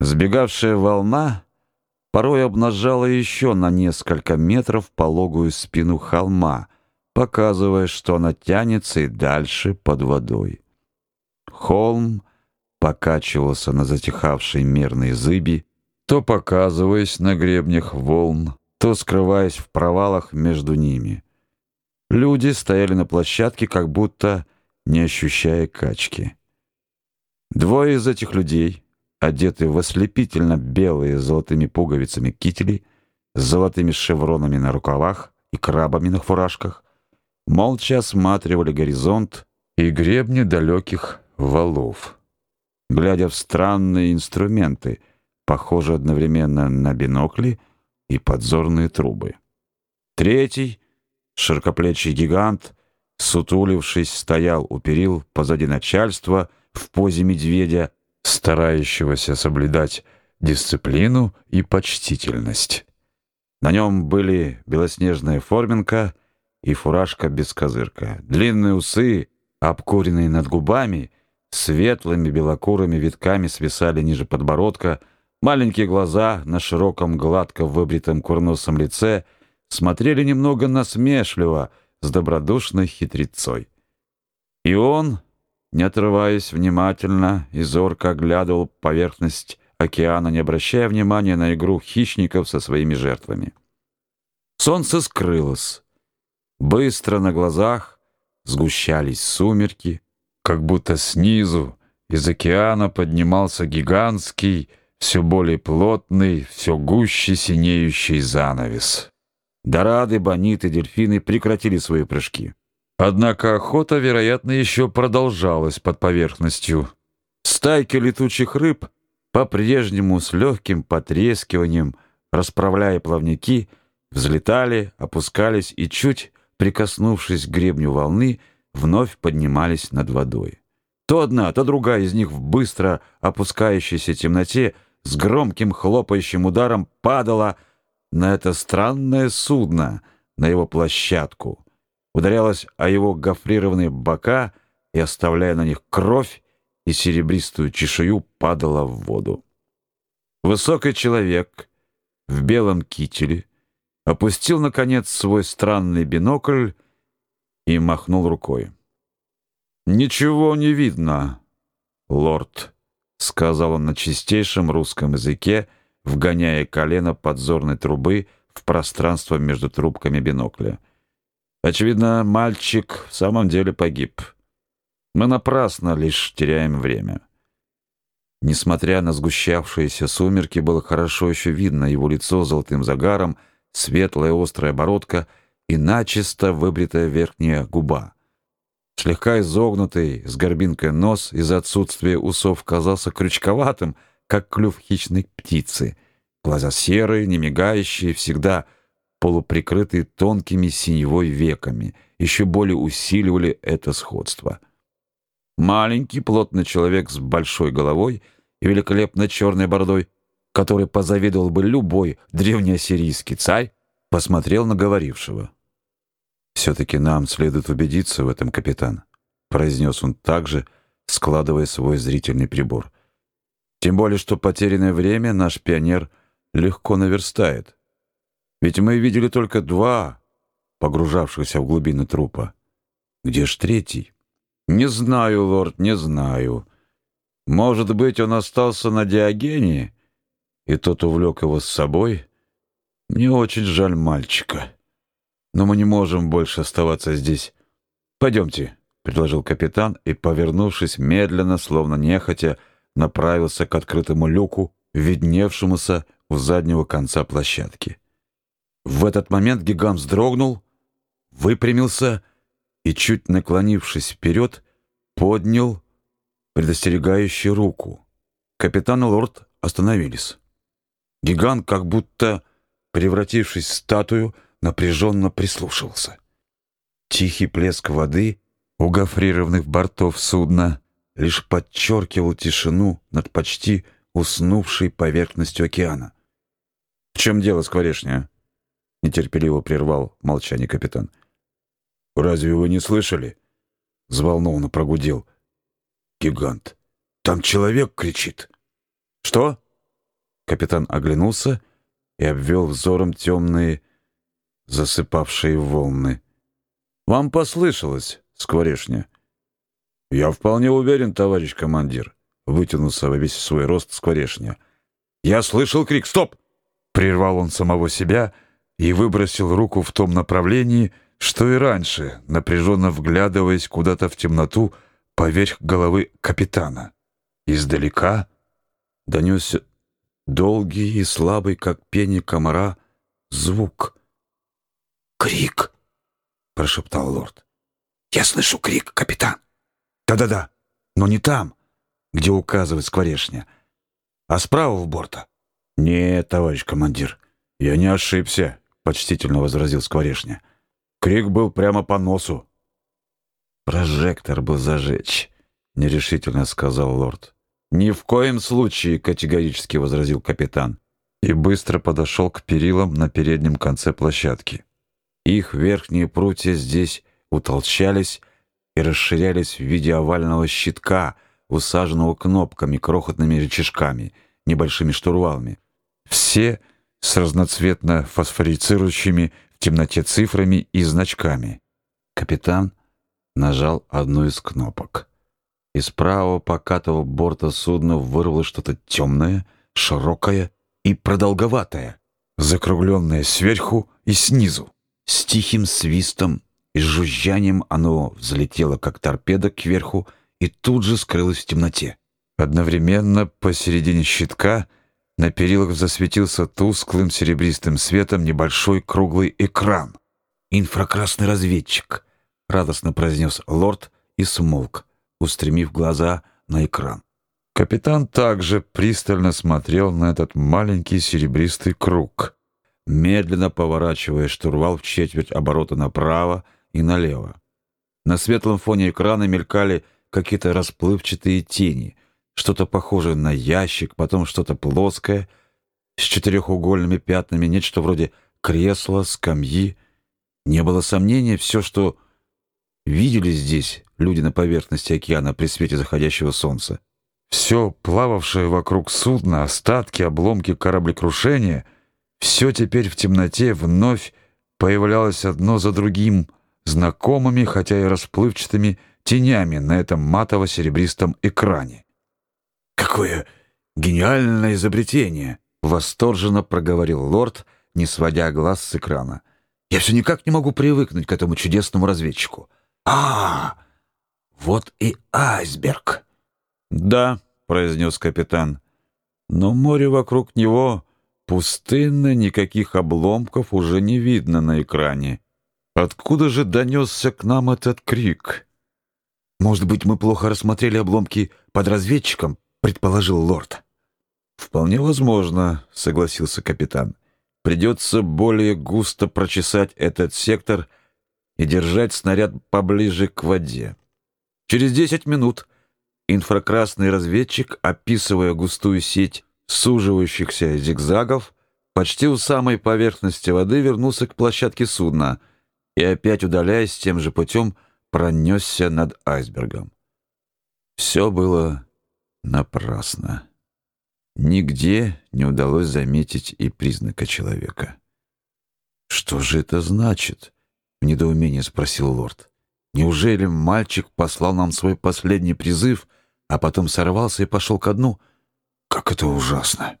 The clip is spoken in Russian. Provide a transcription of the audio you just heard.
Сбегавшая волна порой обнажала еще на несколько метров пологую спину холма, показывая, что она тянется и дальше под водой. Холм покачивался на затихавшей мерной зыби, то показываясь на гребнях волн, то скрываясь в провалах между ними. Люди стояли на площадке, как будто не ощущая качки. Двое из этих людей, одетые в ослепительно белые с золотыми пуговицами кители, с золотыми шевронами на рукавах и крабами на фуражках, молча осматривали горизонт и гребни далеких валов, глядя в странные инструменты, похожие одновременно на бинокли и подзорные трубы. Третий, широкоплечий гигант, сутулившись, стоял у перил позади начальства в позе медведя, старающегося соблюдать дисциплину и почтительность. На нем были белоснежная форменка и фуражка без козырка, длинные усы, обкуренные над губами, светлыми белокурыми витками свисали ниже подбородка, маленькие глаза на широком гладко выбритом курносом лице смотрели немного насмешливо, с добродушной хитрецой. И он, не отрываясь внимательно и зорко оглядывал поверхность океана, не обращая внимания на игру хищников со своими жертвами. Солнце скрылось. Быстро на глазах сгущались сумерки, как будто снизу из океана поднимался гигантский, все более плотный, все гуще синеющий занавес. Дорады, бониты, дельфины прекратили свои прыжки. Однако охота, вероятно, еще продолжалась под поверхностью. Стайки летучих рыб по-прежнему с легким потрескиванием, расправляя плавники, взлетали, опускались и чуть прикоснувшись к гребню волны, вновь поднимались над водой. То одна, то другая из них в быстро опускающейся темноте с громким хлопающим ударом падала на это странное судно, на его площадку, ударялась о его гофрированные бока и, оставляя на них кровь и серебристую чешую, падала в воду. Высокий человек в белом кителе опустил, наконец, свой странный бинокль и махнул рукой. «Ничего не видно, лорд», — сказал он на чистейшем русском языке, вгоняя колено подзорной трубы в пространство между трубками бинокля. «Очевидно, мальчик в самом деле погиб. Мы напрасно лишь теряем время». Несмотря на сгущавшиеся сумерки, было хорошо еще видно его лицо золотым загаром — светлая острая бородка и начисто выбритая верхняя губа. Слегка изогнутый, с горбинкой нос из-за отсутствия усов казался крючковатым, как клюв хищной птицы. Глаза серые, не мигающие, всегда полуприкрытые тонкими синевой веками, еще более усиливали это сходство. Маленький, плотный человек с большой головой и великолепно черной бородой который позавидовал бы любой древнеассирийский царь, посмотрел на говорившего. «Все-таки нам следует убедиться в этом, капитан», — произнес он также, складывая свой зрительный прибор. «Тем более, что потерянное время наш пионер легко наверстает. Ведь мы видели только два погружавшихся в глубины трупа. Где ж третий?» «Не знаю, лорд, не знаю. Может быть, он остался на Диогении?» и тот увлек его с собой. Мне очень жаль мальчика. Но мы не можем больше оставаться здесь. Пойдемте, — предложил капитан и, повернувшись медленно, словно нехотя, направился к открытому люку, видневшемуся у заднего конца площадки. В этот момент гигант вздрогнул, выпрямился и, чуть наклонившись вперед, поднял предостерегающую руку. Капитан и лорд остановились. Гигант, как будто превратившись в статую, напряженно прислушивался. Тихий плеск воды у гофрированных бортов судна лишь подчеркивал тишину над почти уснувшей поверхностью океана. «В чем дело, скворечня?» — нетерпеливо прервал молчание капитан. «Разве вы не слышали?» — взволнованно прогудел. «Гигант! Там человек кричит!» «Что?» Капитан оглянулся и обвел взором темные, засыпавшие волны. «Вам послышалось, скворешня?» «Я вполне уверен, товарищ командир», — вытянулся во весь свой рост скворешня. «Я слышал крик! Стоп!» Прервал он самого себя и выбросил руку в том направлении, что и раньше, напряженно вглядываясь куда-то в темноту поверх головы капитана. Издалека донесся долгий и слабый, как пение комара, звук. «Крик!» — прошептал лорд. «Я слышу крик, капитан!» «Да-да-да, но не там, где указывает скворечня, а справа в борта». «Нет, товарищ командир, я не ошибся», — почтительно возразил скворечня. «Крик был прямо по носу». «Прожектор был зажечь», — нерешительно сказал лорд. «Ни в коем случае», — категорически возразил капитан. И быстро подошел к перилам на переднем конце площадки. Их верхние прутья здесь утолщались и расширялись в виде овального щитка, усаженного кнопками, крохотными рычажками, небольшими штурвалами. Все с разноцветно фосфорицирующими в темноте цифрами и значками. Капитан нажал одну из кнопок. Из правого покатого борта судна вырвалось что-то темное, широкое и продолговатое, закругленное сверху и снизу. С тихим свистом и жужжанием оно взлетело, как торпеда, кверху и тут же скрылось в темноте. Одновременно посередине щитка на перилах засветился тусклым серебристым светом небольшой круглый экран. «Инфракрасный разведчик», — радостно произнес лорд и смолк, устремив глаза на экран. Капитан также пристально смотрел на этот маленький серебристый круг, медленно поворачивая штурвал в четверть оборота направо и налево. На светлом фоне экрана мелькали какие-то расплывчатые тени, что-то похожее на ящик, потом что-то плоское, с четырехугольными пятнами, нечто вроде кресла, скамьи. Не было сомнения, все, что видели здесь люди на поверхности океана при свете заходящего солнца. Все плававшее вокруг судна, остатки, обломки кораблекрушения, все теперь в темноте вновь появлялось одно за другим, знакомыми, хотя и расплывчатыми тенями на этом матово-серебристом экране. «Какое гениальное изобретение!» — восторженно проговорил лорд, не сводя глаз с экрана. «Я все никак не могу привыкнуть к этому чудесному разведчику. А, -а, -а вот и айсберг!» «Да», — произнес капитан, — «но море вокруг него пустынно, никаких обломков уже не видно на экране. Откуда же донесся к нам этот крик?» «Может быть, мы плохо рассмотрели обломки под разведчиком?» — предположил лорд. «Вполне возможно», — согласился капитан. «Придется более густо прочесать этот сектор и держать снаряд поближе к воде. Через десять минут инфракрасный разведчик, описывая густую сеть суживающихся зигзагов, почти у самой поверхности воды вернулся к площадке судна и, опять удаляясь тем же путем, пронесся над айсбергом. Все было напрасно. Нигде не удалось заметить и признака человека. «Что же это значит?» — в недоумении спросил лорд. «Неужели мальчик послал нам свой последний призыв, а потом сорвался и пошел ко дну? Как это ужасно!»